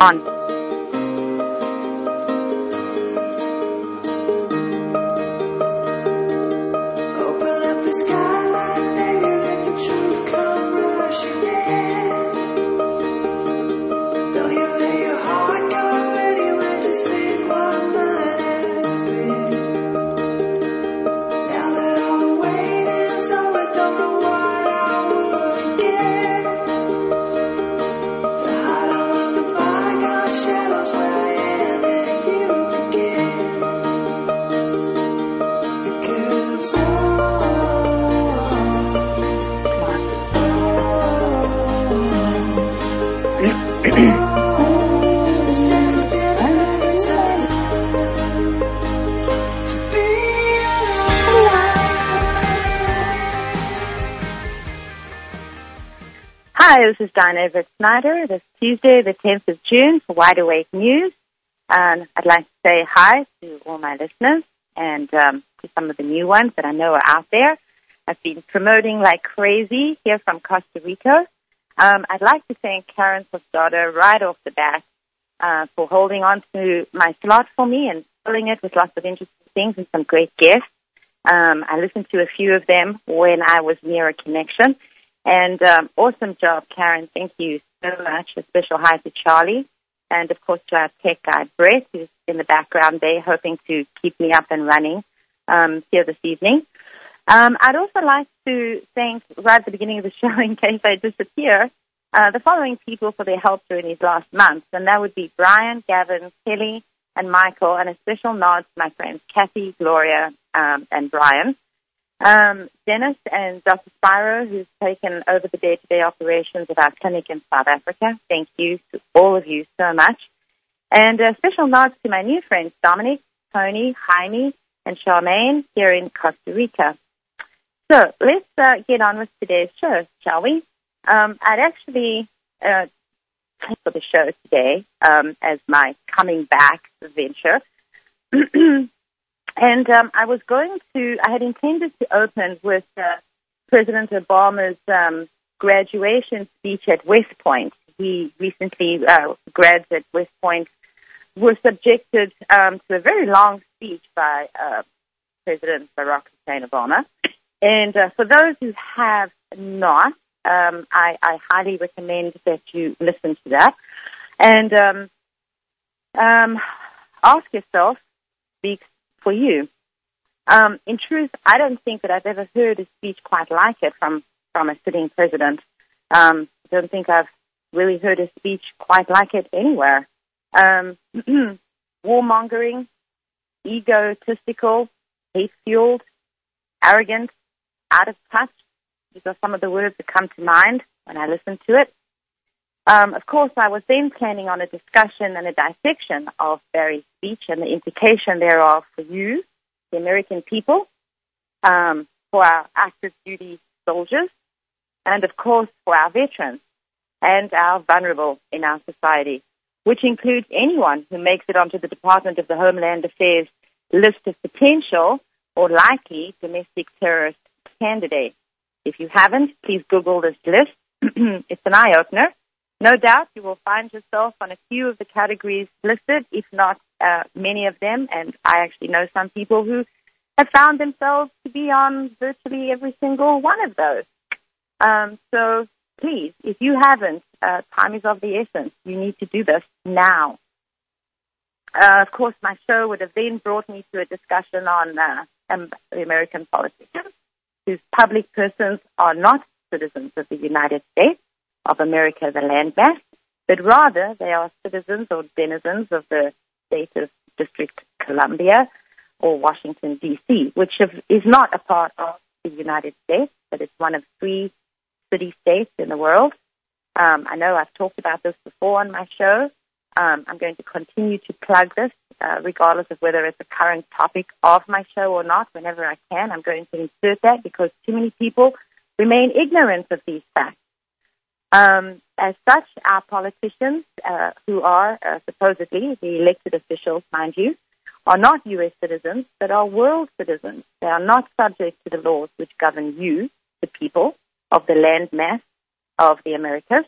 on. Hi, this is Diana Everett Snyder. This Tuesday, the 10th of June for Wide Awake News. And I'd like to say hi to all my listeners and um, to some of the new ones that I know are out there. I've been promoting like crazy here from Costa Rica. Um, I'd like to thank Karen Postado right off the bat uh, for holding on to my slot for me and filling it with lots of interesting things and some great guests. Um, I listened to a few of them when I was near a connection. And um, awesome job, Karen. Thank you so much. A special hi to Charlie. And of course to our tech guy, Brett, who's in the background there, hoping to keep me up and running um, here this evening. Um, I'd also like to thank, right at the beginning of the show, in case I disappear, uh, the following people for their help during these last months. And that would be Brian, Gavin, Kelly, and Michael, and a special nod to my friends Kathy, Gloria, um, and Brian. Um, Dennis and Dr. Spiro, who's taken over the day-to-day operations of our clinic in South Africa. Thank you to all of you so much. And a special nod to my new friends Dominic, Tony, Jaime, and Charmaine here in Costa Rica. So let's uh, get on with today's show, shall we? Um, I'd actually uh, for the show today um, as my coming back venture. and um, I was going to, I had intended to open with uh, President Obama's um, graduation speech at West Point. He recently, uh, grads at West Point were subjected um, to a very long speech by uh, President Barack Hussein Obama. And uh, for those who have not, um, I, I highly recommend that you listen to that. And um, um, ask yourself, speaks for you. Um, in truth, I don't think that I've ever heard a speech quite like it from, from a sitting president. Um, I don't think I've really heard a speech quite like it anywhere. Um, warmongering, egotistical, hate-fueled, arrogant, out of touch. These are some of the words that come to mind when I listen to it. Um, of course, I was then planning on a discussion and a dissection of Barry's speech and the implication thereof for you, the American people, um, for our active duty soldiers, and of course for our veterans and our vulnerable in our society, which includes anyone who makes it onto the Department of the Homeland Affairs list of potential or likely domestic terrorist candidates. If you haven't, please Google this list. it's an eye opener. No doubt you will find yourself on a few of the categories listed, if not uh, many of them. And I actually know some people who have found themselves to be on virtually every single one of those. Um, so please, if you haven't, uh, time is of the essence. You need to do this now. Uh, of course, my show would have then brought me to a discussion on uh, the American politicians whose public persons are not citizens of the United States, of America, the landmass, but rather they are citizens or denizens of the state of District Columbia or Washington, D.C., which is not a part of the United States, but it's one of three city states in the world. Um, I know I've talked about this before on my show. Um, I'm going to continue to plug this, uh, regardless of whether it's a current topic of my show or not. Whenever I can, I'm going to insert that because too many people remain ignorant of these facts. Um, as such, our politicians, uh, who are uh, supposedly the elected officials, mind you, are not U.S. citizens, but are world citizens. They are not subject to the laws which govern you, the people of the land mass of the Americas.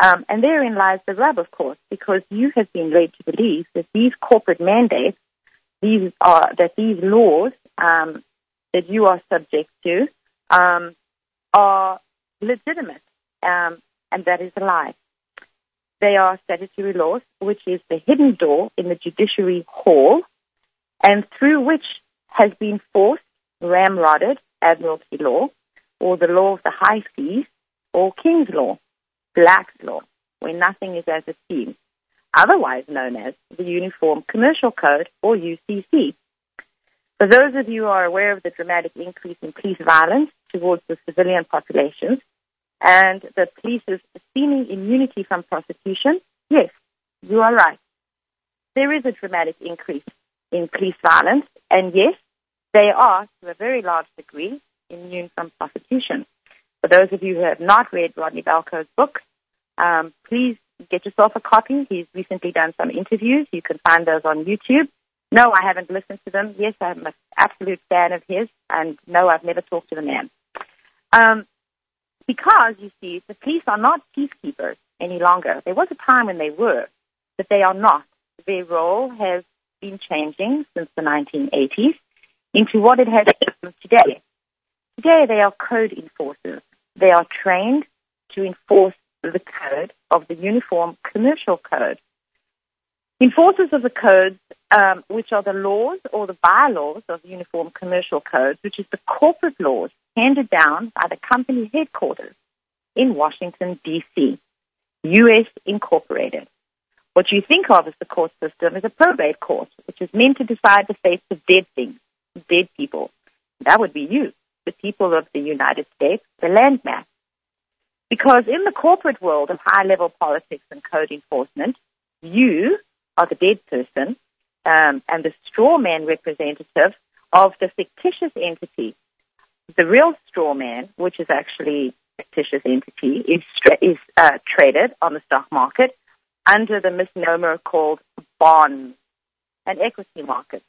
Um, and therein lies the rub, of course, because you have been led to believe that these corporate mandates, these are that these laws um, that you are subject to, um, are legitimate, um, and that is a lie. They are statutory laws, which is the hidden door in the judiciary hall, and through which has been forced, ramrodded admiralty law, or the law of the high seas, or king's law, Black's law, where nothing is as it seems, otherwise known as the Uniform Commercial Code, or UCC. For those of you who are aware of the dramatic increase in police violence towards the civilian populations and the police's seeming immunity from prosecution, yes, you are right. There is a dramatic increase in police violence, and yes, they are, to a very large degree, immune from prosecution. For those of you who have not read Rodney Balko's book, um, please get yourself a copy. He's recently done some interviews. You can find those on YouTube. No, I haven't listened to them. Yes, I'm an absolute fan of his, and no, I've never talked to the man. Um, because, you see, the police are not peacekeepers any longer. There was a time when they were, but they are not. Their role has been changing since the 1980s into what it has become today. Today, they are code enforcers. They are trained to enforce the code of the Uniform Commercial Code. Enforcers of the codes, um, which are the laws or the bylaws of the Uniform Commercial Codes, which is the corporate laws handed down by the company headquarters in Washington, D.C., U.S. Incorporated. What you think of as the court system is a probate court, which is meant to decide the fates of dead things, dead people. That would be you, the people of the United States, the landmass. Because in the corporate world of high level politics and code enforcement, you are the dead person um, and the straw man representative of the fictitious entity. The real straw man, which is actually a fictitious entity, is, is uh, traded on the stock market under the misnomer called bonds and equity markets.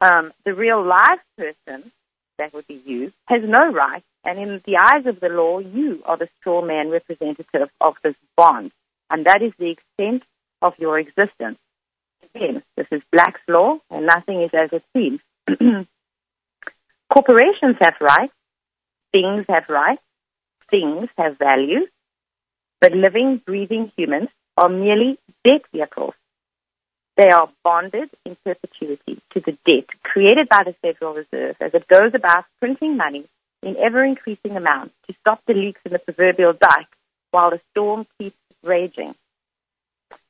Um, the real live person, that would be you, has no right, and in the eyes of the law, you are the straw man representative of this bond, and that is the extent of your existence. Again, this is Black's law, and nothing is as it seems. Corporations have rights, things have rights, things have value, but living, breathing humans are merely debt vehicles. They are bonded in perpetuity to the debt created by the Federal Reserve as it goes about printing money in ever increasing amounts to stop the leaks in the proverbial dike while the storm keeps raging.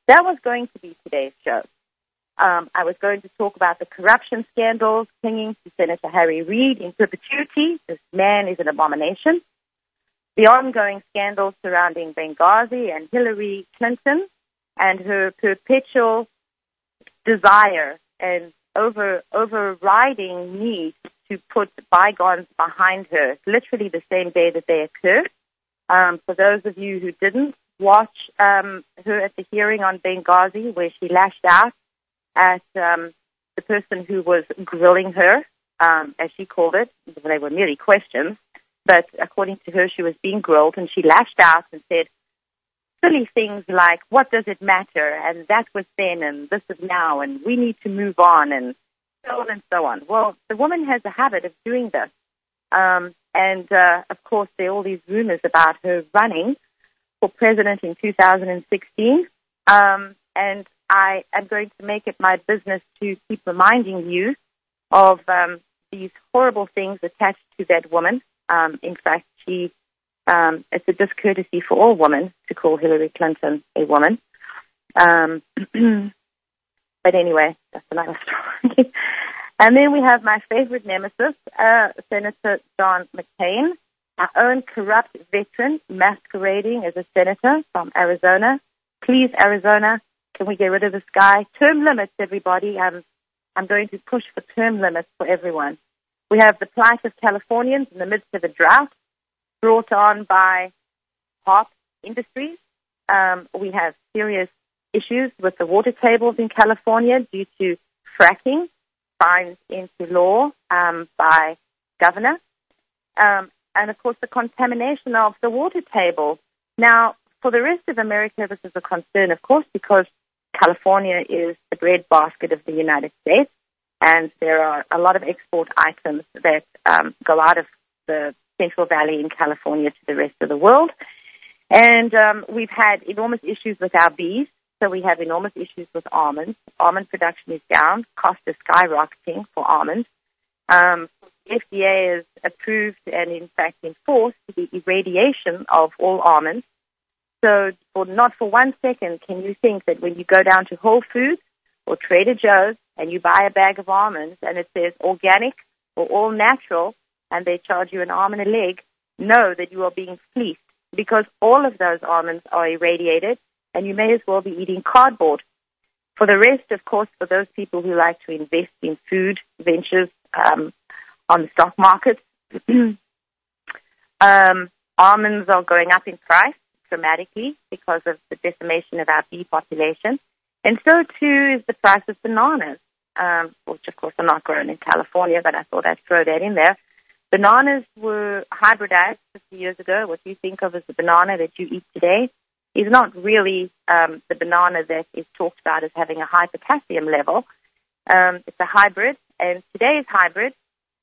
That was going to be today's show. Um, I was going to talk about the corruption scandals clinging to Senator Harry Reid in perpetuity. This man is an abomination. The ongoing scandals surrounding Benghazi and Hillary Clinton and her perpetual desire and over overriding need to put bygones behind her, literally the same day that they occurred. Um, for those of you who didn't watch um, her at the hearing on Benghazi, where she lashed out at um, the person who was grilling her, um, as she called it, they were merely questions, but according to her, she was being grilled, and she lashed out and said silly things like, "What does it matter?" and "That was then," and "This is now," and "We need to move on," and so on and so on. Well, the woman has a habit of doing this. Um, and uh, of course, there are all these rumors about her running for president in 2016. Um, and I am going to make it my business to keep reminding you of um, these horrible things attached to that woman. Um, in fact, she um, it's a discourtesy for all women to call Hillary Clinton a woman. Um, but anyway, that's another story. and then we have my favorite nemesis, uh, Senator John McCain, our own corrupt veteran masquerading as a senator from Arizona. Please, Arizona, can we get rid of this guy? Term limits, everybody. I'm, I'm going to push for term limits for everyone. We have the plight of Californians in the midst of a drought brought on by pop industries. Um, we have serious issues with the water tables in California due to fracking, signed into law um, by governor, um, and of course the contamination of the water table. Now, for the rest of America, this is a concern, of course, because California is the breadbasket of the United States, and there are a lot of export items that um, go out of the Central Valley in California to the rest of the world. And um, we've had enormous issues with our bees, so we have enormous issues with almonds. Almond production is down, cost is skyrocketing for almonds. Um, FDA has approved and, in fact, enforced the irradiation of all almonds. So, for not for one second can you think that when you go down to Whole Foods or Trader Joe's and you buy a bag of almonds and it says organic or all natural and they charge you an arm and a leg, know that you are being fleeced because all of those almonds are irradiated and you may as well be eating cardboard. For the rest, of course, for those people who like to invest in food ventures um, on the stock market, um, almonds are going up in price dramatically because of the decimation of our bee population. And so too is the price of bananas, um, which of course are not grown in California, but I thought I'd throw that in there. Bananas were hybridized 50 years ago. What you think of as the banana that you eat today is not really um, the banana that is talked about as having a high potassium level. Um, it's a hybrid, and today's hybrid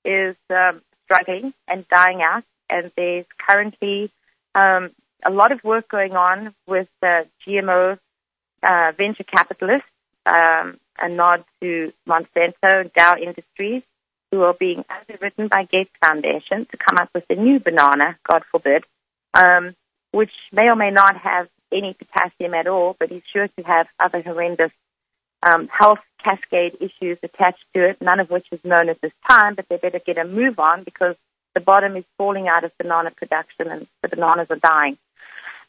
is um, struggling and dying out. And there's currently um, a lot of work going on with uh, GMO uh, venture capitalists, um, a nod to Monsanto, Dow Industries, who are being underwritten by Gates Foundation to come up with a new banana, God forbid, um, which may or may not have any potassium at all, but is sure to have other horrendous um, health cascade issues attached to it, none of which is known at this time, but they better get a move on because the bottom is falling out of banana production and the bananas are dying.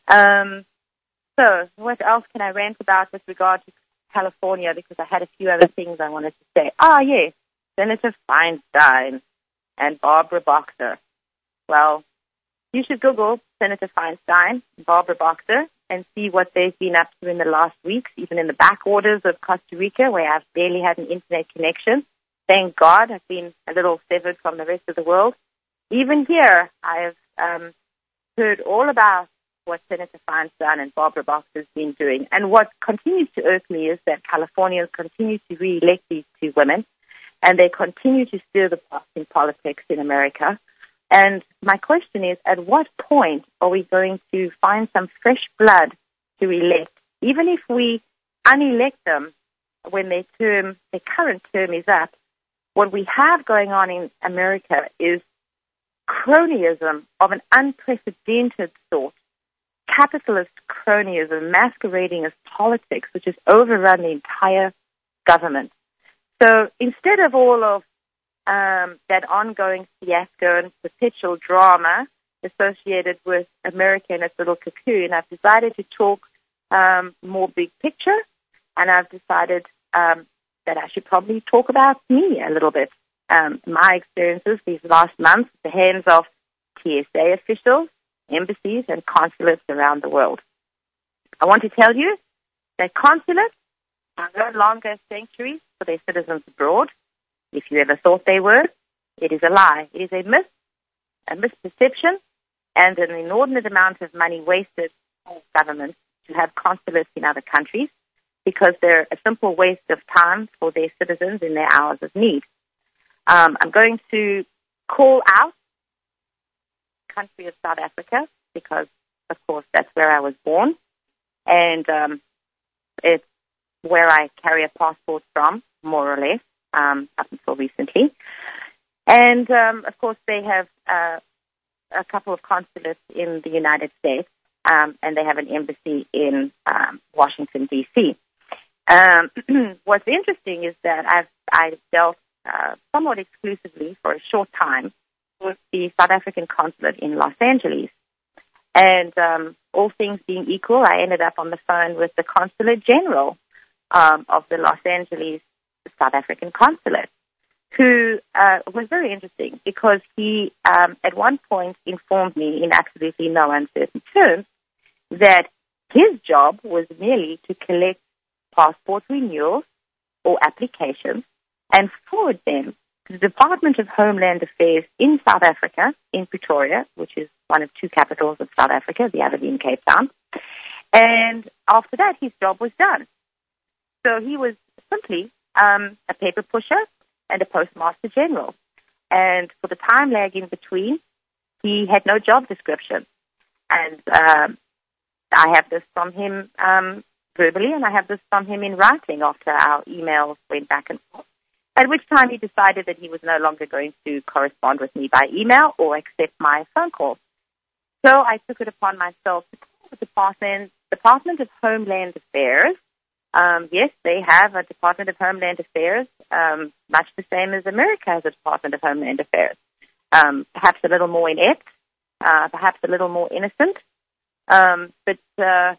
Um, so, what else can I rant about with regard to California? Because I had a few other things I wanted to say. Ah, yes, Senator Feinstein and Barbara Boxer. Well, you should Google Senator Feinstein, Barbara Boxer, and see what they've been up to in the last weeks, even in the backwaters of Costa Rica, where I've barely had an internet connection. Thank God I've been a little severed from the rest of the world. Even here, I've um, heard all about what Senator Feinstein and Barbara Boxer has been doing. And what continues to irk me is that Californians continue to re-elect these two women, and they continue to steer the pot in politics in America. And my question is, at what point are we going to find some fresh blood to elect, even if we unelect them when their term, their current term is up? What we have going on in America is cronyism of an unprecedented sort capitalist cronyism masquerading as politics, which has overrun the entire government. So instead of all of um, that ongoing fiasco and perpetual drama associated with America and its little cocoon, I've decided to talk um, more big picture, and I've decided um, that I should probably talk about me a little bit. Um, my experiences these last months at the hands of TSA officials, embassies and consulates around the world. I want to tell you that consulates are no longer sanctuaries for their citizens abroad. If you ever thought they were, it is a lie. It is a myth, a misperception, and an inordinate amount of money wasted by governments to have consulates in other countries because they're a simple waste of time for their citizens in their hours of need. Um, I'm going to call out the country of South Africa because, of course, that's where I was born, and um, it's where I carry a passport from, more or less, um, up until recently. And um, of course, they have uh, a couple of consulates in the United States, um, and they have an embassy in um, Washington D.C. Um, what's interesting is that I've I dealt uh, somewhat exclusively for a short time with the South African consulate in Los Angeles. And um, all things being equal, I ended up on the phone with the consulate general um, of the Los Angeles South African consulate, who uh, was very interesting because he, um, at one point, informed me in absolutely no uncertain terms that his job was merely to collect passport renewals or applications and forward them to the Department of Homeland Affairs in South Africa, in Pretoria, which is one of two capitals of South Africa, the other being Cape Town, And after that, his job was done. So he was simply um, a paper pusher and a postmaster general. And for the time lag in between, he had no job description. And um, I have this from him um, verbally, and I have this from him in writing after our emails went back and forth. At which time he decided that he was no longer going to correspond with me by email or accept my phone call. So I took it upon myself to call the Department, Department of Homeland Affairs. Um, yes, they have a Department of Homeland Affairs, um, much the same as America has a Department of Homeland Affairs. Um, perhaps a little more inept, uh, perhaps a little more innocent, um, but uh,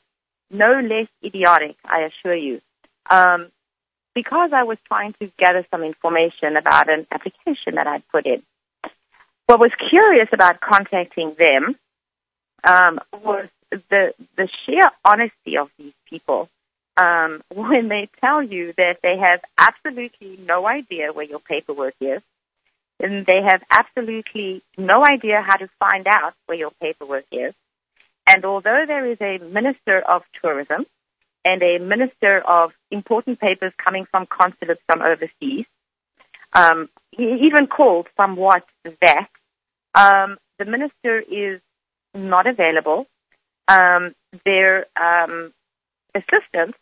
no less idiotic, I assure you. Um, because I was trying to gather some information about an application that I'd put in. What was curious about contacting them um, was the the sheer honesty of these people um, when they tell you that they have absolutely no idea where your paperwork is, and they have absolutely no idea how to find out where your paperwork is. And although there is a minister of tourism and a minister of important papers coming from consulates from overseas. Um, he even called somewhat that. Um, the minister is not available. Um, their um, assistants,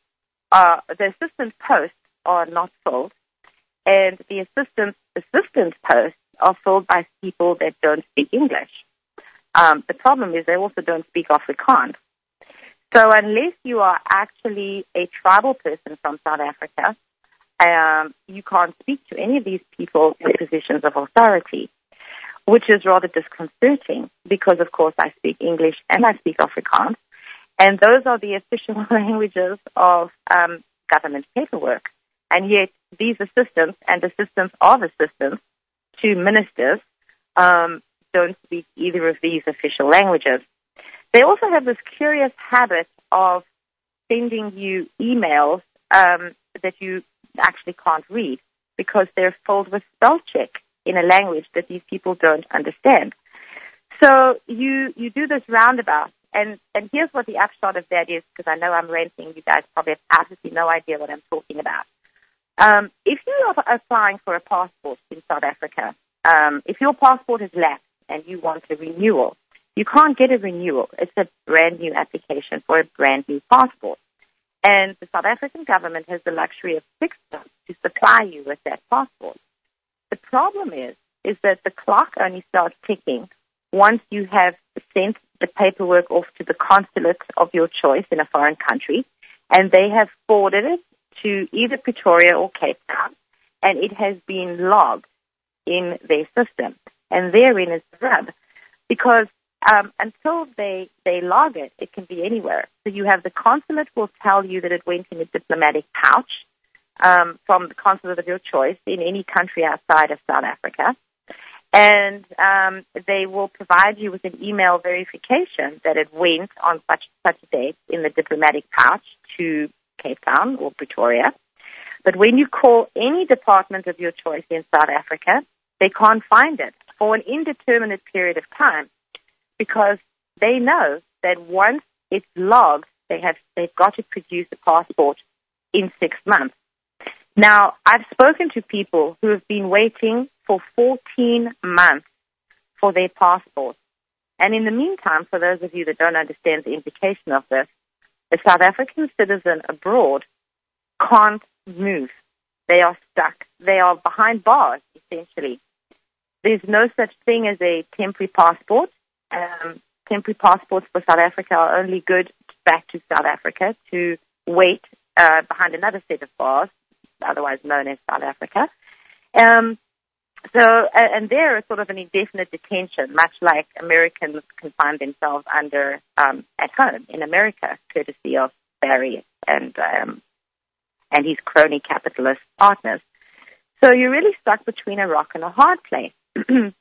uh, the assistant posts are not filled, and the assistant assistant posts are filled by people that don't speak English. Um, the problem is they also don't speak Afrikaans. So unless you are actually a tribal person from South Africa, um, you can't speak to any of these people in positions of authority, which is rather disconcerting because, of course, I speak English and I speak Afrikaans, and those are the official languages of um, government paperwork. And yet, these assistants and assistants of assistants to ministers um, don't speak either of these official languages. They also have this curious habit of sending you emails um, that you actually can't read because they're filled with spell check in a language that these people don't understand. So you you do this roundabout, and and here's what the upshot of that is, because I know I'm ranting. You guys probably have absolutely no idea what I'm talking about. Um, if you are applying for a passport in South Africa, um, if your passport is lapsed and you want a renewal, you can't get a renewal. It's a brand new application for a brand new passport. And the South African government has the luxury of six months to supply you with that passport. The problem is, is that the clock only starts ticking once you have sent the paperwork off to the consulate of your choice in a foreign country, and they have forwarded it to either Pretoria or Cape Town, and it has been logged in their system. And therein is the rub, because um, until they they log it, it can be anywhere. So you have the consulate will tell you that it went in a diplomatic pouch um, from the consulate of your choice in any country outside of South Africa, and um, they will provide you with an email verification that it went on such such a date in the diplomatic pouch to Cape Town or Pretoria. But when you call any department of your choice in South Africa, they can't find it for an indeterminate period of time because they know that once it's logged, they have they've got to produce a passport in six months. Now, I've spoken to people who have been waiting for 14 months for their passport. And in the meantime, for those of you that don't understand the implication of this, a South African citizen abroad can't move. They are stuck. They are behind bars, essentially. There's no such thing as a temporary passport um, temporary passports for South Africa are only good back to South Africa to wait uh, behind another set of bars, otherwise known as South Africa. Um, so, and there is sort of an indefinite detention, much like Americans can find themselves under um, at home in America, courtesy of Barry and um, and his crony capitalist partners. So you're really stuck between a rock and a hard place.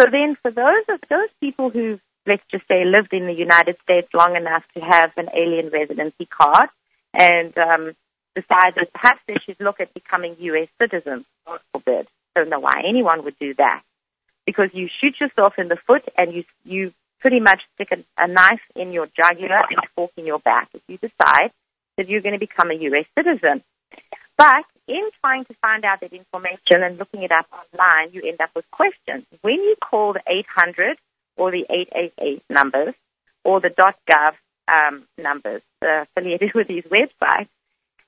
So then, for those of those people who, let's just say, lived in the United States long enough to have an alien residency card, and um, decide that perhaps they should look at becoming U.S. citizens, God forbid. Don't know why anyone would do that, because you shoot yourself in the foot and you you pretty much stick a, a knife in your jugular and a fork in your back if you decide that you're going to become a U.S. citizen. But in trying to find out that information and looking it up online, you end up with questions. When you call the 800 or the 888 numbers or the .gov um, numbers uh, affiliated with these websites,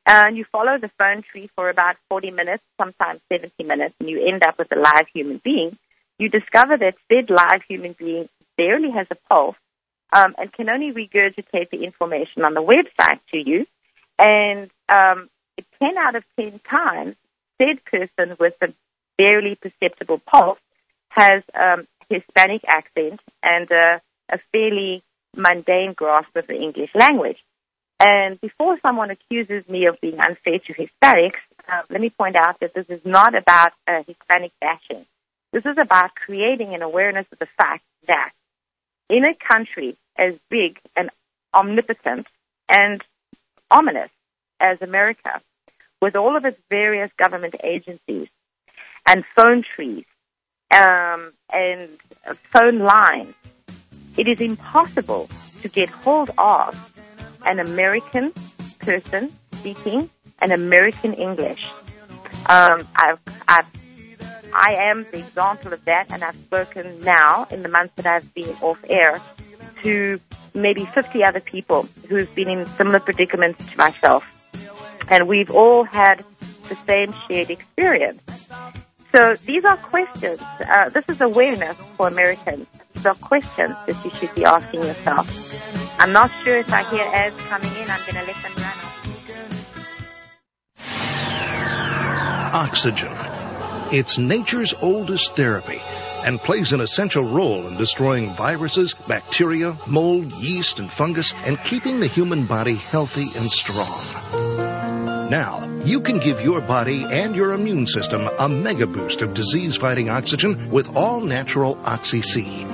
and you follow the phone tree for about 40 minutes, sometimes 70 minutes, and you end up with a live human being, you discover that said live human being barely has a pulse um, and can only regurgitate the information on the website to you. And um, 10 out of 10 times, said person with a barely perceptible pulse has um, Hispanic accent and uh, a fairly mundane grasp of the English language. And before someone accuses me of being unfair to Hispanics, uh, let me point out that this is not about uh, Hispanic bashing. This is about creating an awareness of the fact that in a country as big and omnipotent and ominous as America, with all of its various government agencies and phone trees um, and phone lines, it is impossible to get hold of an American person speaking an American English. Um, I've, I've, I am the example of that, and I've spoken now in the months that I've been off air to maybe 50 other people who've been in similar predicaments to myself. And we've all had the same shared experience. So these are questions. Uh, this is awareness for Americans. These are questions that you should be asking yourself. I'm not sure if I hear ads coming in. I'm going to let them run. Oxygen. It's nature's oldest therapy and plays an essential role in destroying viruses, bacteria, mold, yeast, and fungus, and keeping the human body healthy and strong. Now, you can give your body and your immune system a mega boost of disease fighting oxygen with all natural Oxy-C.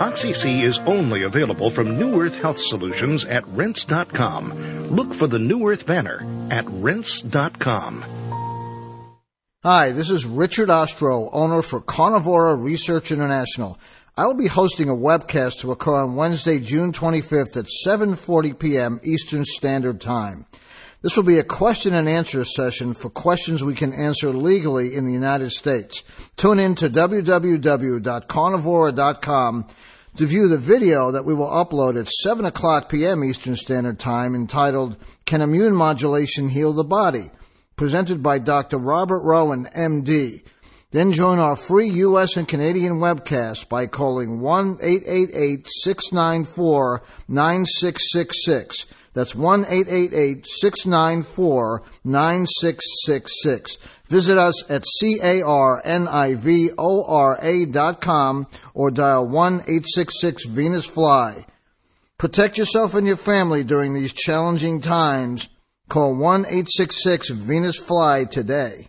Oxy-C is only available from New Earth Health Solutions at rense.com. Look for the New Earth banner at rense.com. Hi, this is Richard Ostro, owner for Carnivora Research International. I will be hosting a webcast to occur on Wednesday, June 25th at 7:40 p.m. Eastern Standard Time. This will be a question and answer session for questions we can answer legally in the United States. Tune in to www.carnivora.com to view the video that we will upload at 7 o'clock p.m. Eastern Standard Time entitled Can Immune Modulation Heal the Body? presented by Dr. Robert Rowan, MD. Then join our free U.S. and Canadian webcast by calling 1-888-694-9666. That's 1-888-694-9666. Visit us at C-A-R-N-I-V-O-R-A dot com or dial 1-866-VENUS-FLY. Protect yourself and your family during these challenging times. Call 1-866-VENUS-FLY today.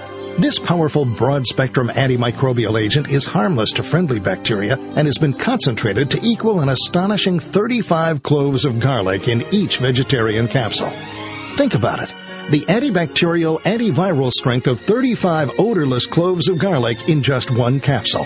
This powerful broad spectrum antimicrobial agent is harmless to friendly bacteria and has been concentrated to equal an astonishing 35 cloves of garlic in each vegetarian capsule. Think about it. The antibacterial, antiviral strength of 35 odorless cloves of garlic in just one capsule.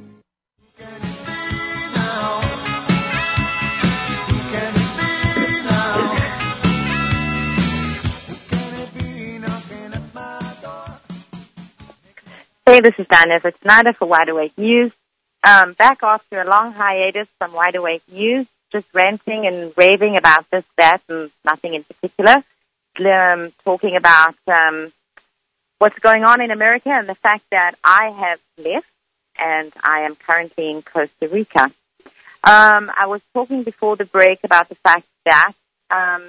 Namaste. This is Everett Snyder for Wide Awake News. Um, back after a long hiatus from Wide Awake News, just ranting and raving about this, that, and nothing in particular. Um, talking about um, what's going on in America and the fact that I have left and I am currently in Costa Rica. Um, I was talking before the break about the fact that um,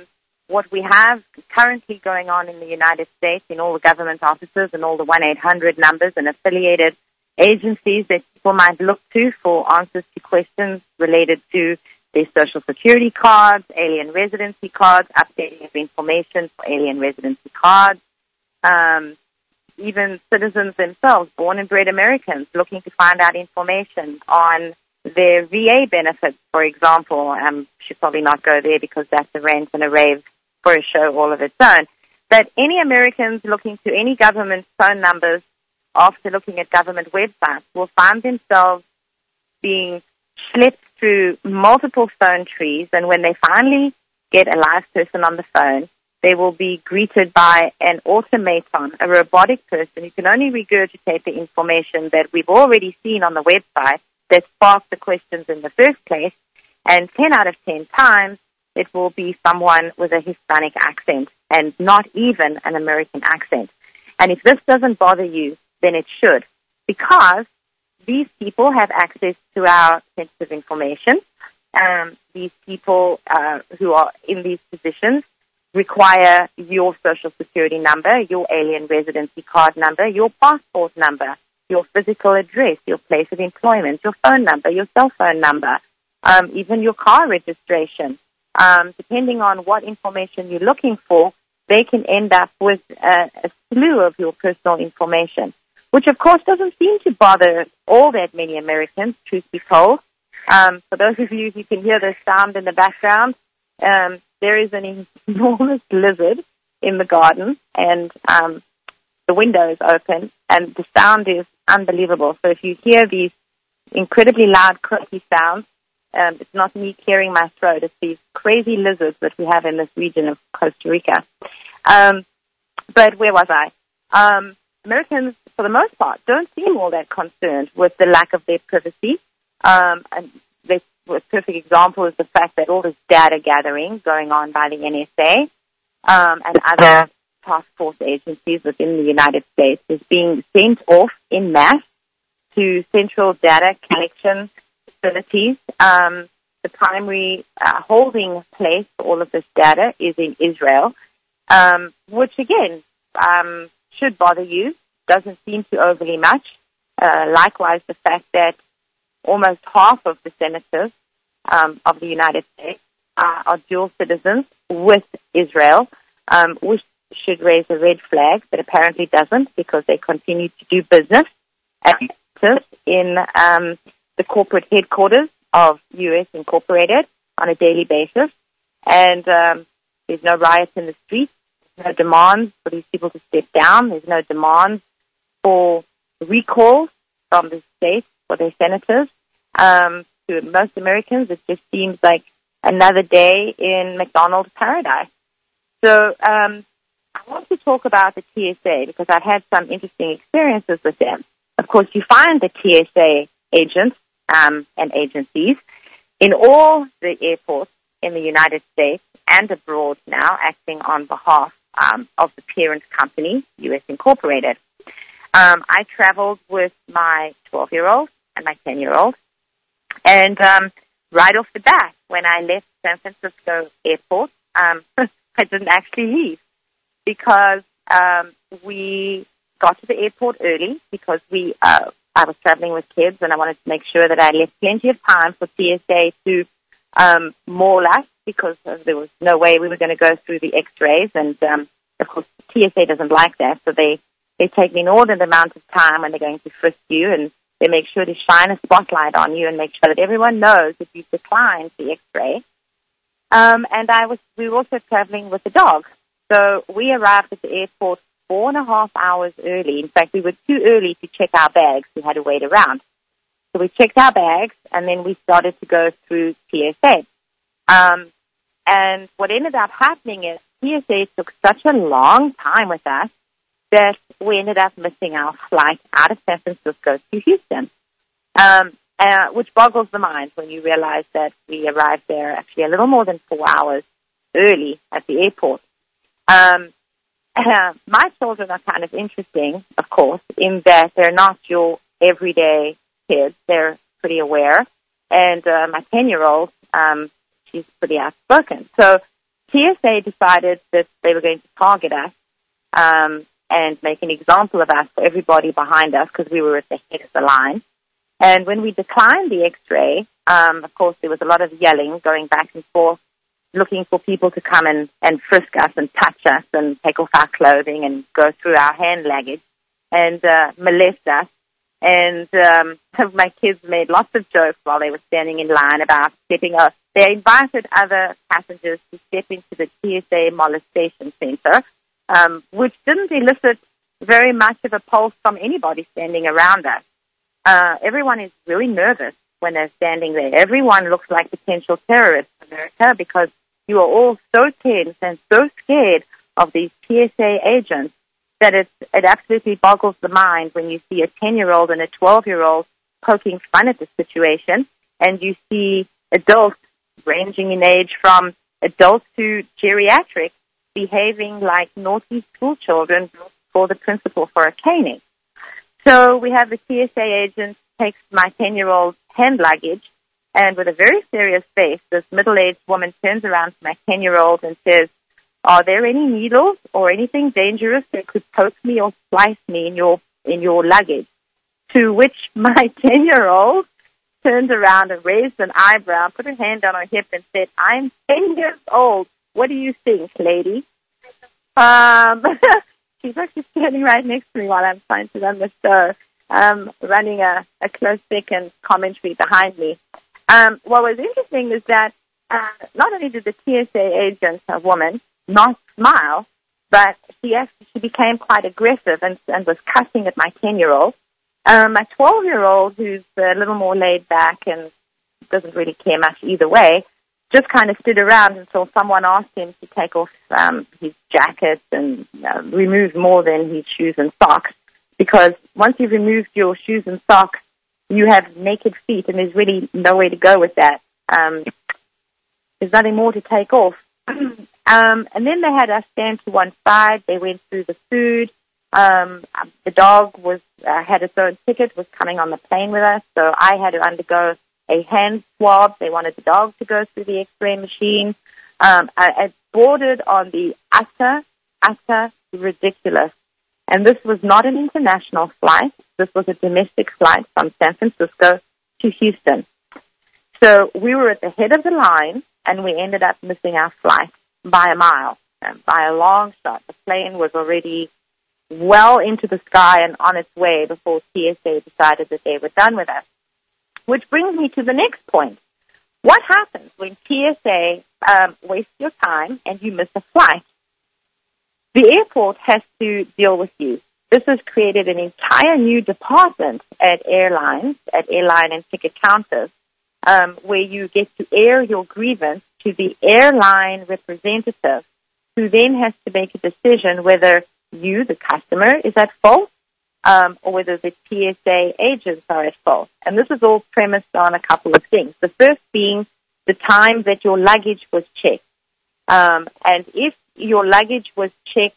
what we have currently going on in the United States in all the government offices and all the 1-800 numbers and affiliated agencies that people might look to for answers to questions related to their social security cards, alien residency cards, updating of information for alien residency cards, um, even citizens themselves, born and bred Americans, looking to find out information on their VA benefits, for example. Um, should probably not go there because that's a rant and a rave for a show all of its own. But any Americans looking to any government phone numbers after looking at government websites will find themselves being schlepped through multiple phone trees. And when they finally get a live person on the phone, they will be greeted by an automaton, a robotic person who can only regurgitate the information that we've already seen on the website that sparked the questions in the first place. And 10 out of 10 times, it will be someone with a Hispanic accent and not even an American accent. And if this doesn't bother you, then it should, because these people have access to our sensitive information. Um, these people uh, who are in these positions require your social security number, your alien residency card number, your passport number, your physical address, your place of employment, your phone number, your cell phone number, um, even your car registration um, depending on what information you're looking for, they can end up with a, a slew of your personal information, which of course doesn't seem to bother all that many Americans, truth be told. Um, for those of you who can hear the sound in the background, um, there is an enormous lizard in the garden, and um, the window is open, and the sound is unbelievable. So if you hear these incredibly loud, croaky sounds, um, it's not me clearing my throat. It's these crazy lizards that we have in this region of Costa Rica. Um, but where was I? Um, Americans, for the most part, don't seem all that concerned with the lack of their privacy. Um, and this, a perfect example is the fact that all this data gathering going on by the NSA um, and other task force agencies within the United States is being sent off in mass to central data collection facilities. Um, the primary uh, holding place for all of this data is in Israel, um, which again um, should bother you. Doesn't seem to overly much. Uh, likewise, the fact that almost half of the senators um, of the United States are, are dual citizens with Israel, um, which should raise a red flag, but apparently doesn't because they continue to do business in um, the corporate headquarters of U.S. Incorporated on a daily basis. And um, there's no riots in the streets. No demands for these people to step down. There's no demands for recall from the state for their senators. Um, to most Americans, it just seems like another day in McDonald's paradise. So um, I want to talk about the TSA because I've had some interesting experiences with them. Of course, you find the TSA agents um, and agencies in all the airports in the United States and abroad now acting on behalf um, of the parent company, U.S. Incorporated. Um, I traveled with my 12 year old and my 10 year old. And um, right off the bat, when I left San Francisco airport, um, I didn't actually leave because um, we got to the airport early because we uh, I was traveling with kids and I wanted to make sure that I left plenty of time for TSA to um, maul us because there was no way we were going to go through the x-rays and um, of course TSA doesn't like that so they, they take an inordinate amount of time when they're going to frisk you and they make sure to shine a spotlight on you and make sure that everyone knows that you've declined the x-ray. Um, and I was, we were also traveling with the dog. So we arrived at the airport four and a half hours early. In fact, we were too early to check our bags. We had to wait around. So we checked our bags and then we started to go through TSA. Um, and what ended up happening is TSA took such a long time with us that we ended up missing our flight out of San Francisco to Houston, um, uh, which boggles the mind when you realize that we arrived there actually a little more than four hours early at the airport. Um, uh, my children are kind of interesting, of course, in that they're not your everyday kids. They're pretty aware. And uh, my 10 year old, um, she's pretty outspoken. So TSA decided that they were going to target us um, and make an example of us for everybody behind us because we were at the head of the line. And when we declined the X-ray, um, of course, there was a lot of yelling going back and forth, looking for people to come and, and frisk us and touch us and take off our clothing and go through our hand luggage and uh, molest us. And um, my kids made lots of jokes while they were standing in line about stepping up. They invited other passengers to step into the TSA molestation center, um, which didn't elicit very much of a pulse from anybody standing around us. Uh, everyone is really nervous when they're standing there. Everyone looks like potential terrorists in America because you are all so tense and so scared of these TSA agents that it, it absolutely boggles the mind when you see a 10 year old and a 12 year old poking fun at the situation and you see adults ranging in age from adults to geriatric behaving like naughty school children for the principal for a caning. So we have the TSA agent takes my 10 year old hand luggage and with a very serious face, this middle-aged woman turns around to my 10-year-old and says, are there any needles or anything dangerous that could poke me or slice me in your, in your luggage? To which my 10-year-old turned around and raised an eyebrow, put her hand on her hip and said, I'm 10 years old. What do you think, lady? Um, she's actually standing right next to me while I'm trying to run the show, um, running a, a close second commentary behind me. Um, what was interesting is that uh, not only did the TSA agent, a woman, not smile, but she actually she became quite aggressive and, and was cussing at my 10 year old. Um, my 12 year old, who's a little more laid back and doesn't really care much either way, just kind of stood around until someone asked him to take off um, his jacket and uh, remove more than his shoes and socks. Because once you've removed your shoes and socks, you have naked feet, and there's really no way to go with that. Um, there's nothing more to take off. um, and then they had us stand to one side. They went through the food. Um, the dog was uh, had its own ticket, was coming on the plane with us, so I had to undergo a hand swab. They wanted the dog to go through the X-ray machine. Um, I, I bordered on the utter, utter ridiculous and this was not an international flight. This was a domestic flight from San Francisco to Houston. So we were at the head of the line and we ended up missing our flight by a mile, by a long shot. The plane was already well into the sky and on its way before TSA decided that they were done with us. Which brings me to the next point. What happens when TSA um, wastes your time and you miss a flight? The airport has to deal with you. This has created an entire new department at airlines, at airline and ticket counters, um, where you get to air your grievance to the airline representative, who then has to make a decision whether you, the customer, is at fault um, or whether the TSA agents are at fault. And this is all premised on a couple of things. The first being the time that your luggage was checked. Um, and if your luggage was checked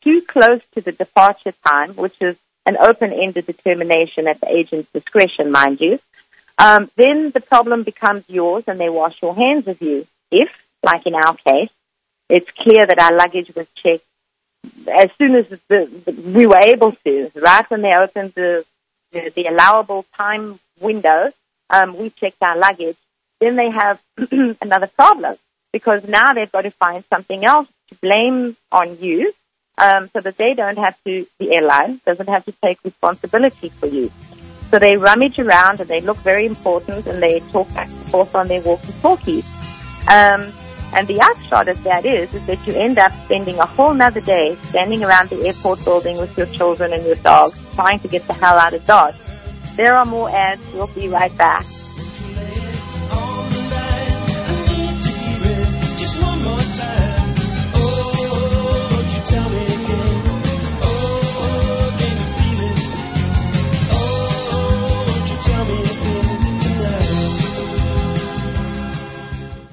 too close to the departure time, which is an open-ended determination at the agent's discretion, mind you, um, then the problem becomes yours and they wash your hands of you. If, like in our case, it's clear that our luggage was checked as soon as the, the, we were able to, right when they opened the, the, the allowable time window, um, we checked our luggage. Then they have another problem because now they've got to find something else to blame on you um, so that they don't have to, the airline doesn't have to take responsibility for you. So they rummage around and they look very important and they talk back and forth on their walkie-talkies. Um, and the upshot of that is, is that you end up spending a whole nother day standing around the airport building with your children and your dogs, trying to get the hell out of Dodge. There are more ads. We'll be right back.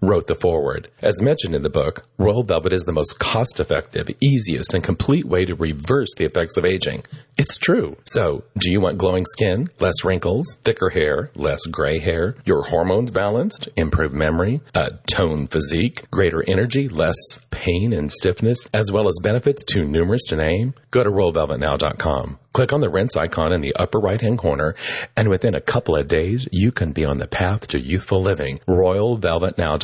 wrote the foreword. As mentioned in the book, Royal Velvet is the most cost effective, easiest, and complete way to reverse the effects of aging. It's true. So, do you want glowing skin, less wrinkles, thicker hair, less gray hair, your hormones balanced, improved memory, a toned physique, greater energy, less pain and stiffness, as well as benefits too numerous to name? Go to RoyalVelvetNow.com. Click on the Rense icon in the upper right hand corner, and within a couple of days, you can be on the path to youthful living. RoyalVelvetNow.com.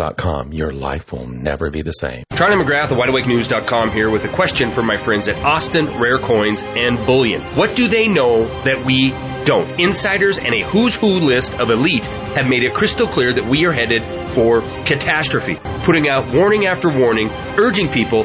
Your life will never be the same. Charlie McGrath of WideAwakeNews.com here with a question from my friends at Austin Rare Coins and Bullion. What do they know that we don't? Insiders and a who's who list of elite have made it crystal clear that we are headed for catastrophe, putting out warning after warning, urging people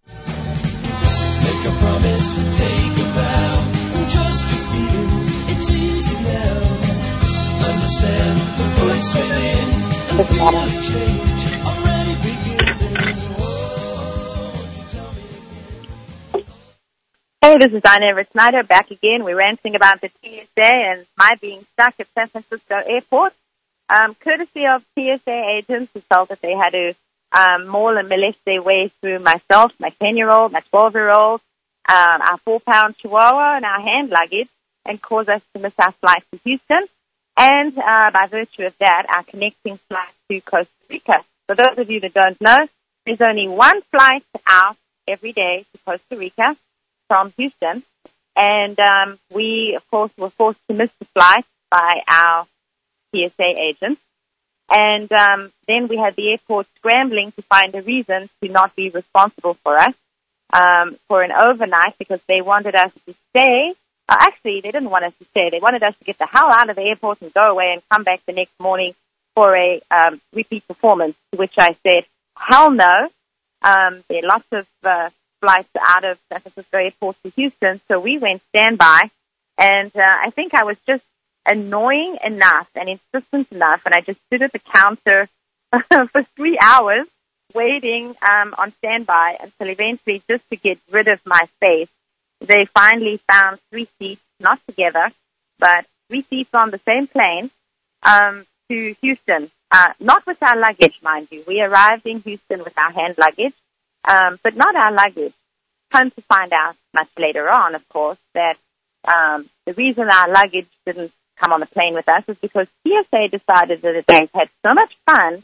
Hey, this is Diana Everett Snyder back again. We're ranting about the TSA and my being stuck at San Francisco Airport. Um, courtesy of TSA agents who felt that they had to um, maul and molest their way through myself, my 10-year-old, my 12-year-old, um, our four-pound chihuahua, and our hand luggage, and cause us to miss our flight to Houston. And uh, by virtue of that, our connecting flight to Costa Rica. For those of you that don't know, there's only one flight out every day to Costa Rica from Houston. And um, we, of course, were forced to miss the flight by our TSA agents. And um, then we had the airport scrambling to find a reason to not be responsible for us um, for an overnight because they wanted us to stay. Uh, actually, they didn't want us to stay. They wanted us to get the hell out of the airport and go away and come back the next morning for a um, repeat performance. To which I said, "Hell no." Um, there are lots of uh, flights out of San Francisco Airport to Houston, so we went standby. And uh, I think I was just annoying enough and insistent enough, and I just stood at the counter for three hours waiting um, on standby until eventually, just to get rid of my face, they finally found three seats, not together, but three seats on the same plane um, to Houston. Uh, not with our luggage, mind you. We arrived in Houston with our hand luggage, um, but not our luggage. Come to find out much later on, of course, that um, the reason our luggage didn't come on the plane with us is because TSA decided that they had so much fun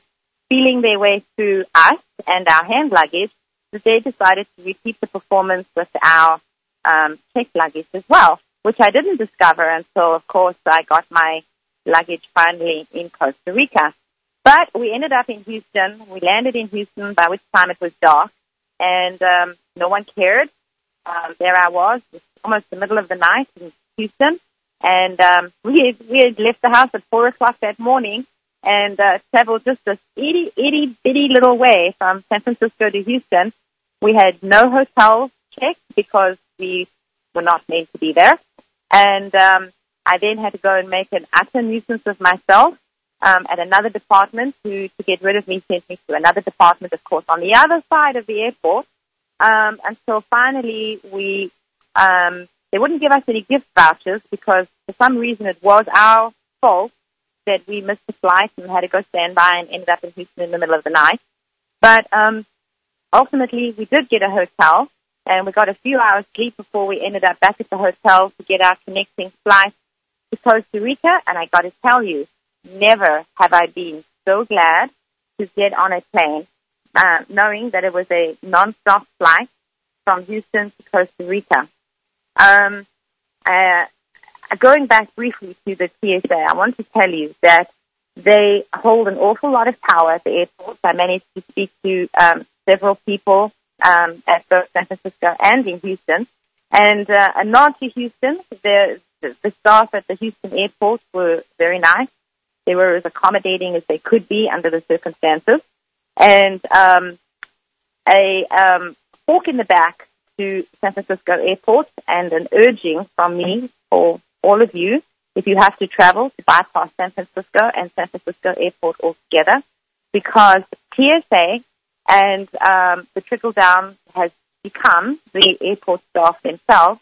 feeling their way through us and our hand luggage that they decided to repeat the performance with our um, checked luggage as well, which I didn't discover until, of course, I got my luggage finally in Costa Rica. But we ended up in Houston. We landed in Houston, by which time it was dark, and um, no one cared. Um, there I was, almost the middle of the night in Houston, and um, we had, we had left the house at four o'clock that morning and uh, traveled just this itty itty bitty little way from San Francisco to Houston. We had no hotel checked because we were not meant to be there, and um, I then had to go and make an utter nuisance of myself um, at another department who, to get rid of me, sent me to another department, of course, on the other side of the airport, um, until finally we Um, they wouldn't give us any gift vouchers because for some reason it was our fault that we missed the flight and had to go stand by and ended up in Houston in the middle of the night. But um, ultimately, we did get a hotel and we got a few hours sleep before we ended up back at the hotel to get our connecting flight to Costa Rica. And I got to tell you, never have I been so glad to get on a plane, uh, knowing that it was a non-stop flight from Houston to Costa Rica. Um, uh, going back briefly to the TSA, I want to tell you that they hold an awful lot of power at the airport. I managed to speak to um, several people um, at both San Francisco and in Houston. And uh, a nod to Houston, the, the, the staff at the Houston airport were very nice. They were as accommodating as they could be under the circumstances. And um, a um, fork in the back to San Francisco airport and an urging from me for all of you, if you have to travel to bypass San Francisco and San Francisco airport altogether, because TSA and um, the trickle down has become the airport staff themselves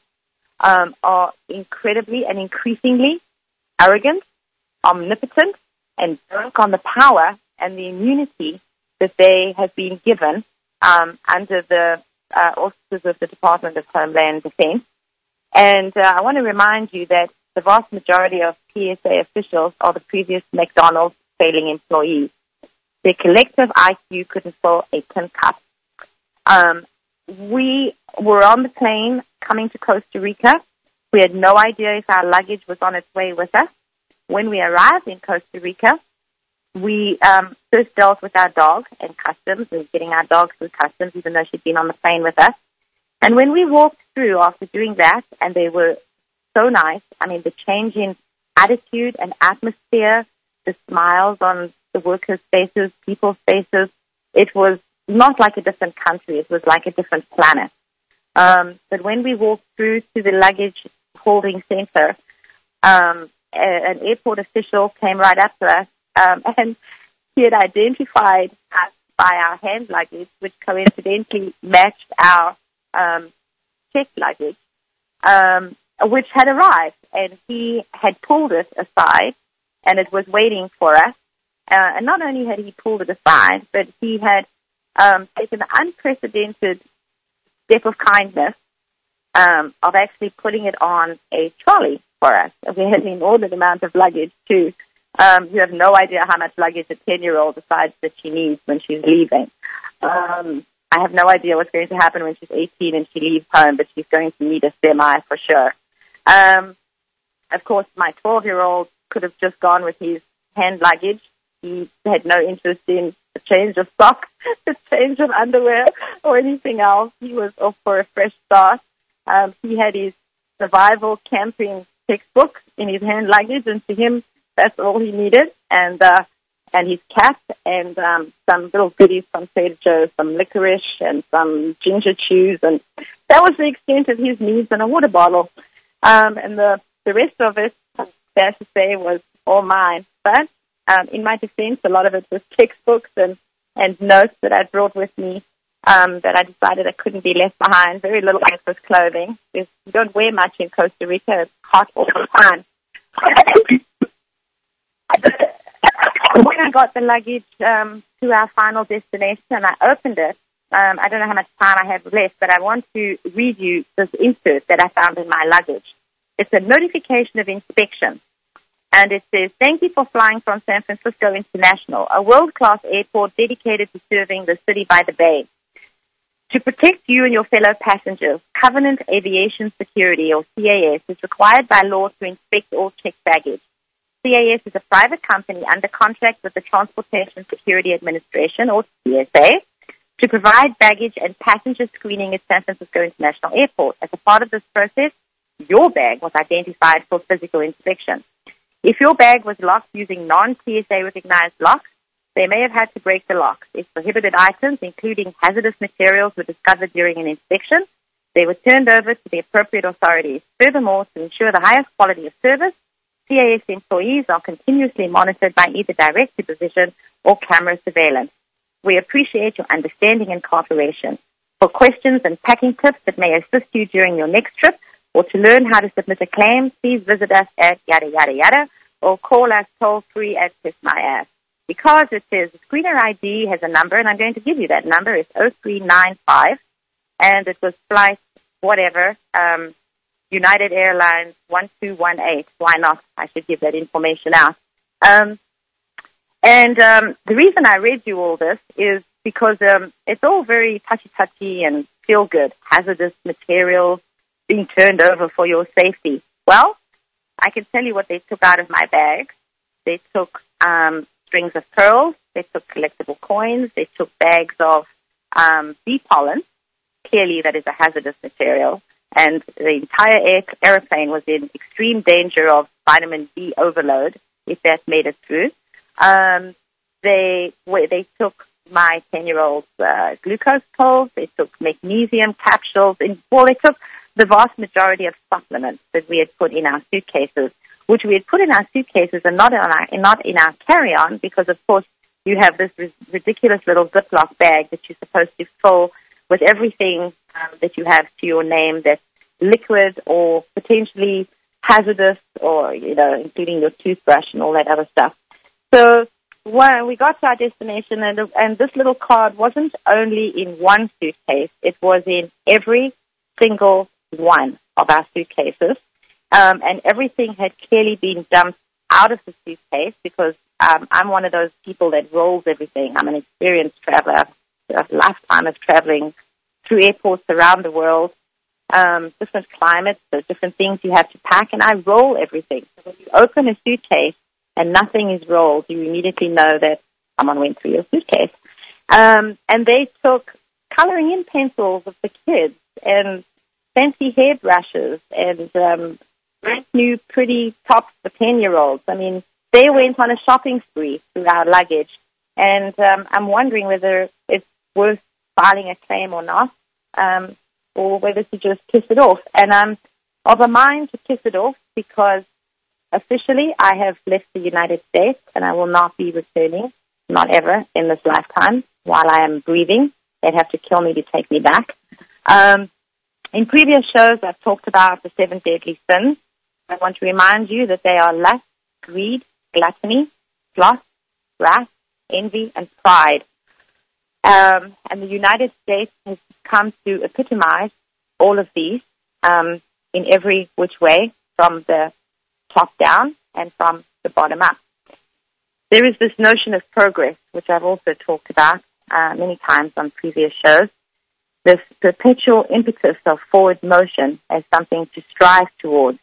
um, are incredibly and increasingly arrogant, omnipotent, and drunk on the power and the immunity that they have been given um, under the uh, auspices of the Department of Homeland Defense. And uh, I want to remind you that the vast majority of TSA officials are the previous McDonald's failing employees. Their collective IQ couldn't fill a tin cup. Um, we were on the plane coming to Costa Rica. We had no idea if our luggage was on its way with us. When we arrived in Costa Rica, we um, first dealt with our dog and customs. Were getting our dog through customs, even though she'd been on the plane with us. And when we walked through after doing that, and they were so nice, I mean, the change in attitude and atmosphere, the smiles on the workers' faces, people's faces, it was not like a different country. It was like a different planet. Um, but when we walked through to the luggage holding center, um, an airport official came right up to us um, and he had identified us by our hand luggage, which coincidentally matched our um, check luggage, um, which had arrived. And he had pulled it aside, and it was waiting for us. Uh, and not only had he pulled it aside, but he had um, taken the unprecedented step of kindness um, of actually putting it on a trolley for us. We had an inordinate amount of luggage too. Um, you have no idea how much luggage a 10 year old decides that she needs when she's leaving. Um, I have no idea what's going to happen when she's 18 and she leaves home, but she's going to need a semi for sure. Um, of course, my 12 year old could have just gone with his hand luggage. He had no interest in a change of socks, a change of underwear, or anything else. He was off for a fresh start. Um, he had his survival camping textbook in his hand luggage, and to him, that's all he needed. And uh, and his cat and um, some little goodies from Trader Joe's, some licorice and some ginger chews, and that was the extent of his needs and a water bottle. Um, and the the rest of it, fair to say, was all mine. But um, in my defense, a lot of it was textbooks and and notes that I brought with me um, that I decided I couldn't be left behind. Very little was clothing. There's, you don't wear much in Costa Rica. It's hot all the time. when I got the luggage um, to our final destination, and I opened it. Um, I don't know how much time I have left, but I want to read you this insert that I found in my luggage. It's a notification of inspection. And it says, thank you for flying from San Francisco International, a world-class airport dedicated to serving the city by the bay. To protect you and your fellow passengers, Covenant Aviation Security, or CAS, is required by law to inspect all checked baggage. CAS is a private company under contract with the Transportation Security Administration, or TSA, to provide baggage and passenger screening at San Francisco International Airport. As a part of this process, your bag was identified for physical inspection. If your bag was locked using non-TSA recognized locks, they may have had to break the locks. If prohibited items, including hazardous materials, were discovered during an inspection, they were turned over to the appropriate authorities. Furthermore, to ensure the highest quality of service, CAS employees are continuously monitored by either direct supervision or camera surveillance. We appreciate your understanding and cooperation. For questions and packing tips that may assist you during your next trip or to learn how to submit a claim, please visit us at yada yada yada or call us toll free at Kiss My Ass. Because it says Screener ID has a number, and I'm going to give you that number. It's 0395, and it was flight whatever, um, United Airlines 1218. Why not? I should give that information out. Um, and um, the reason I read you all this is because um, it's all very touchy-touchy and feel good. Hazardous materials being turned over for your safety. Well, I can tell you what they took out of my bag. They took um, strings of pearls. They took collectible coins. They took bags of um, bee pollen. Clearly, that is a hazardous material. And the entire air, airplane was in extreme danger of vitamin B overload if that made it through. Um, they they took my 10 year old's uh, glucose pills. They took magnesium capsules. And, well, they took the vast majority of supplements that we had put in our suitcases which we had put in our suitcases and not in our, not in our carry-on because, of course, you have this ridiculous little Ziploc bag that you're supposed to fill with everything um, that you have to your name that's liquid or potentially hazardous or, you know, including your toothbrush and all that other stuff. So when we got to our destination and, and this little card wasn't only in one suitcase, it was in every single one of our suitcases um, and everything had clearly been dumped out of the suitcase because um, I'm one of those people that rolls everything. I'm an experienced traveler, a lifetime of traveling through airports around the world, um, different climates, so different things you have to pack, and I roll everything. So when you open a suitcase and nothing is rolled, you immediately know that someone went through your suitcase. Um, and they took coloring in pencils of the kids and fancy hairbrushes and um, brand new, pretty tops for 10 year olds. I mean, they went on a shopping spree through our luggage. And um, I'm wondering whether it's worth filing a claim or not, um, or whether to just kiss it off. And I'm of a mind to kiss it off because officially I have left the United States and I will not be returning, not ever in this lifetime while I am breathing. They'd have to kill me to take me back. Um, in previous shows, I've talked about the seven deadly sins. I want to remind you that they are lust, greed, gluttony, sloth, wrath, envy, and pride. Um, and the United States has come to epitomize all of these um, in every which way, from the top down and from the bottom up. There is this notion of progress, which I've also talked about uh, many times on previous shows. This perpetual impetus of forward motion as something to strive towards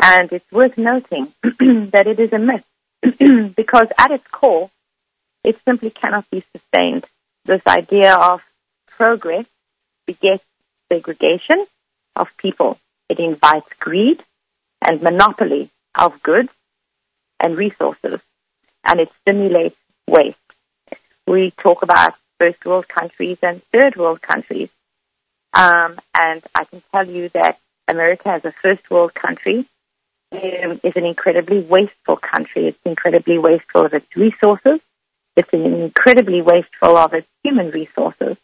and it's worth noting that it is a myth because at its core, it simply cannot be sustained. This idea of progress begets segregation of people. It invites greed and monopoly of goods and resources, and it stimulates waste. We talk about first world countries and third world countries, um, and I can tell you that America as a first world country um, is an incredibly wasteful country. It's incredibly wasteful of its resources. It's incredibly wasteful of its human resources.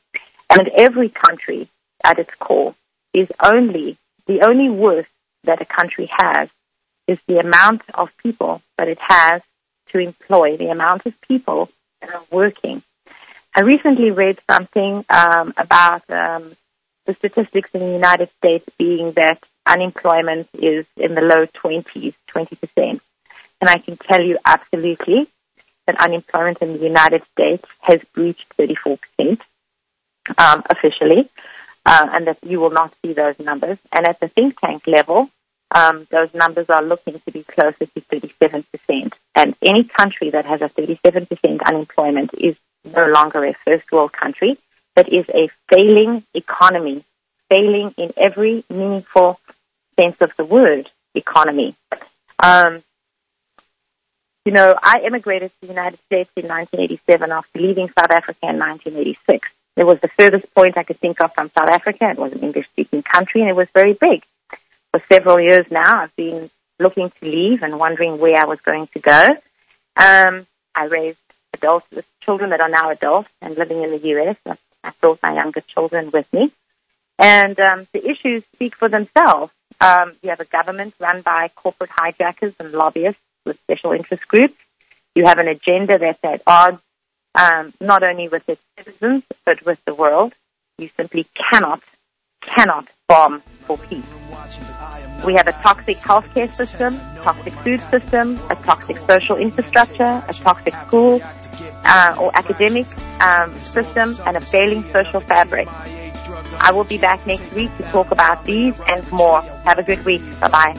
And every country at its core is only, the only worth that a country has is the amount of people that it has to employ, the amount of people that are working. I recently read something um, about um, the statistics in the United States being that unemployment is in the low 20s, 20%. And I can tell you absolutely that unemployment in the United States has breached 34% um, officially, uh, and that you will not see those numbers. And at the think tank level, um, those numbers are looking to be closer to 37%. And any country that has a 37% unemployment is no longer a first world country, but is a failing economy, failing in every meaningful sense of the word economy. Um, you know, I immigrated to the United States in 1987 after leaving South Africa in 1986. It was the furthest point I could think of from South Africa. It was an English-speaking country, and it was very big. For several years now, I've been looking to leave and wondering where I was going to go. Um, I raised adults, children that are now adults and living in the U.S. I brought my younger children with me. And um, the issues speak for themselves. Um, you have a government run by corporate hijackers and lobbyists with special interest groups. You have an agenda that's at odds um, not only with its citizens, but with the world. You simply cannot, cannot bomb for peace. We have a toxic healthcare system, toxic food system, a toxic social infrastructure, a toxic school uh, or academic um, system, and a failing social fabric. I will be back next week to talk about these and more. Have a good week. Bye bye.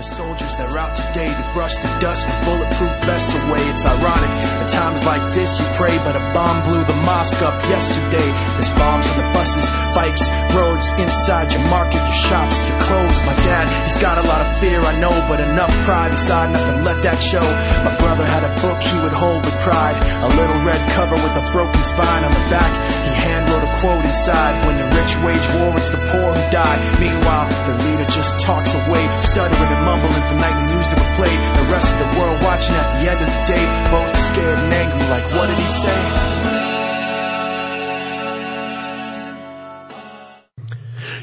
Soldiers that are out today to brush the dust with bulletproof vests away. It's ironic. At times like this, you pray, but a bomb blew the mosque up yesterday. There's bombs on the buses, bikes, roads, inside your market, your shops, your clothes. My dad, he's got a lot of fear, I know, but enough pride inside, nothing let that show. My brother had a book he would hold with pride. A little red cover with a broken spine on the back. He hand wrote a quote inside. When the rich wage war, it's the poor who die. Meanwhile, the leader just talks away, stuttering and mumbling for nightly news to play. The rest of the world watching at the end of the day, both scared and angry. Like, what did he say?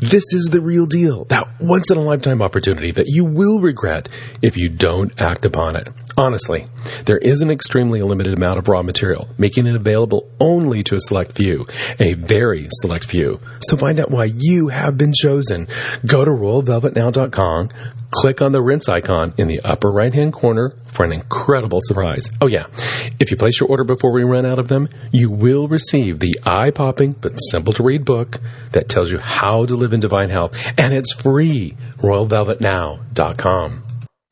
This is the real deal. That once in a lifetime opportunity that you will regret if you don't act upon it. Honestly, there is an extremely limited amount of raw material, making it available only to a select few, a very select few. So find out why you have been chosen. Go to royalvelvetnow.com, click on the Rense icon in the upper right hand corner for an incredible surprise. Oh yeah, if you place your order before we run out of them, you will receive the eye popping but simple to read book that tells you how to live in divine health, and it's free. RoyalVelvetNow.com.